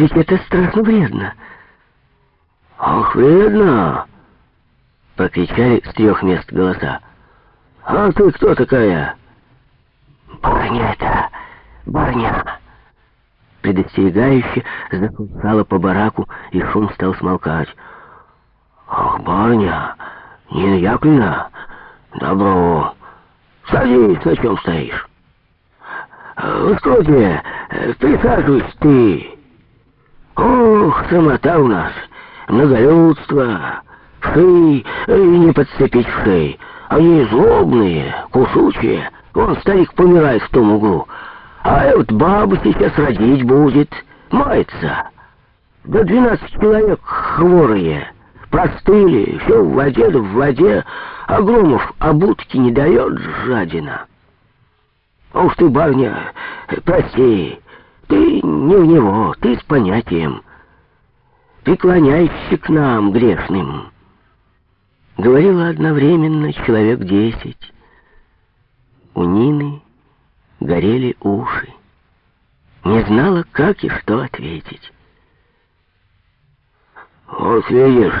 Ведь это страшно вредно. «Ох, вредно!» — прокричали с трех мест голоса. «А ты кто такая?» «Барыня это, барыня!» Предостерегающе закусала по бараку, и шум стал смолкать. «Ах, барыня, Нина Яковлевна, добро. Садись, на чем стоишь. Что тебе, присаживайся ты. Ох, самота у нас, многолюдство, шеи не подцепить шеи. Они злобные, кусучие. Вон старик помирает в том углу. А вот баба сейчас родить будет, мается. До двенадцать человек хворые. Простыли, все в воде да в воде. А Громов обутки не дает, жадина. А уж ты, барня, прости, не в него, ты с понятием. Преклоняйся к нам, грешным. Говорила одновременно человек десять. У Нины горели уши. Не знала, как и что ответить. «Вот видишь,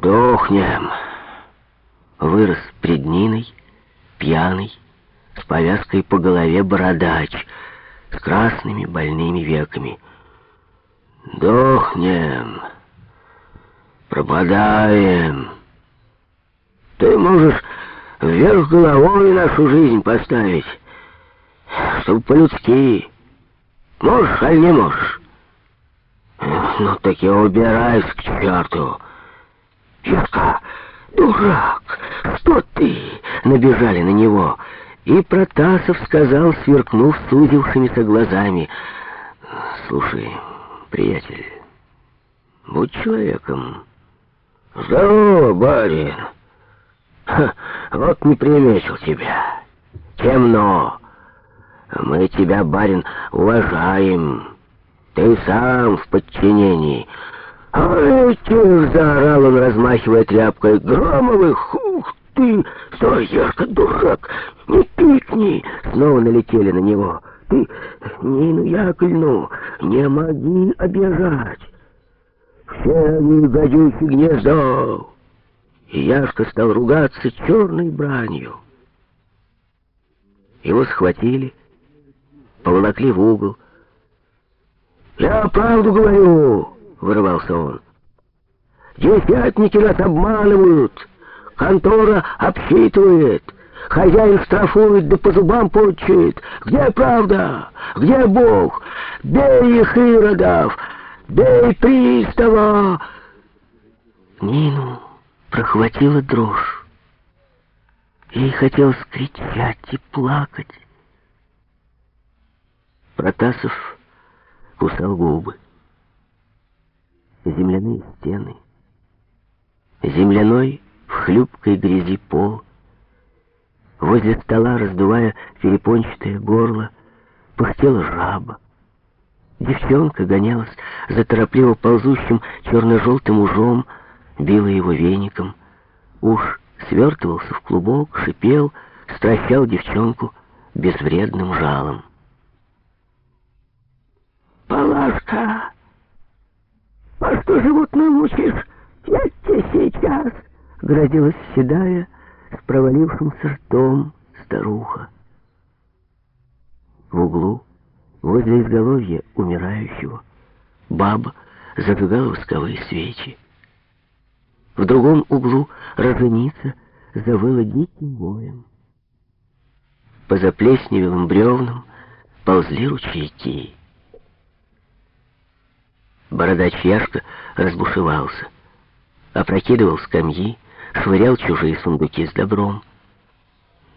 дохнем!» Вырос пред Ниной, пьяный, с повязкой по голове бородач, с красными больными веками. «Дохнем! Пропадаем! Ты можешь вверх головой нашу жизнь поставить, чтобы по-людски. Можешь, а не можешь? Ну, так и убирайся к черту. Юрка, дурак, что ты? Набежали на него. И Протасов сказал, сверкнув сузившимися глазами. Слушай, приятель, будь человеком. Здорово, барин. Ха, вот не приметил тебя. Темно. Мы тебя, барин, уважаем. Ты сам в подчинении. Ай, тех заорал он, размахивая тряпкой. Громовых, ты! Стой, дурак, не пикни! Снова налетели на него. Ты Нину Яковлевну не моги обижать. Все они гадюки гнездо. И Яшка стал ругаться черной бранью. Его схватили, поволокли в угол. «Я правду говорю!» — вырывался он. «Десятники нас обманывают, контора обсчитывает, хозяин штрафует да по зубам почует. Где правда? Где Бог? Бей их, Иродов! Бей пристава!» Нину прохватила дрожь. Ей хотелось кричать и плакать. Протасов кусал губы. Земляные стены. Земляной хлюпкой грязи пол. Возле стола, раздувая перепончатое горло, пыхтела жаба. Девчонка гонялась за торопливо ползущим черно-желтым ужом, била его веником. Уж свертывался в клубок, шипел, стращал девчонку безвредным жалом. «Палашка, а что животное мучишь? Я тебе сейчас!» Грозилась седая, с провалившимся ртом старуха. В углу, возле изголовья умирающего, баба зажигала восковые свечи. В другом углу роженица завыла диким воем. По заплесневелым бревнам ползли ручейки. Бородач Яшка разбушевался, опрокидывал скамьи, швырял чужие сундуки с добром.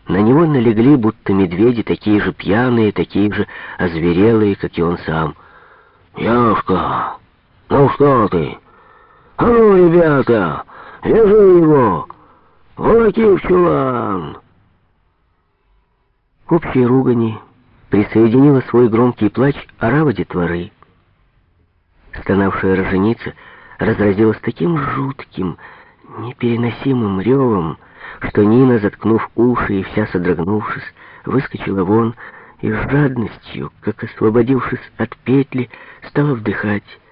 На него налегли, будто медведи, такие же пьяные, такие же озверелые, как и он сам. «Яшка, ну что ты? А ну, ребята, вяжи его! Волоки в чулан!» К общей ругани присоединила свой громкий плач орава детворы. Стонавшая роженица разразилась таким жутким, непереносимым ревом, что Нина, заткнув уши и вся содрогнувшись, выскочила вон и с жадностью, как освободившись от петли, стала вдыхать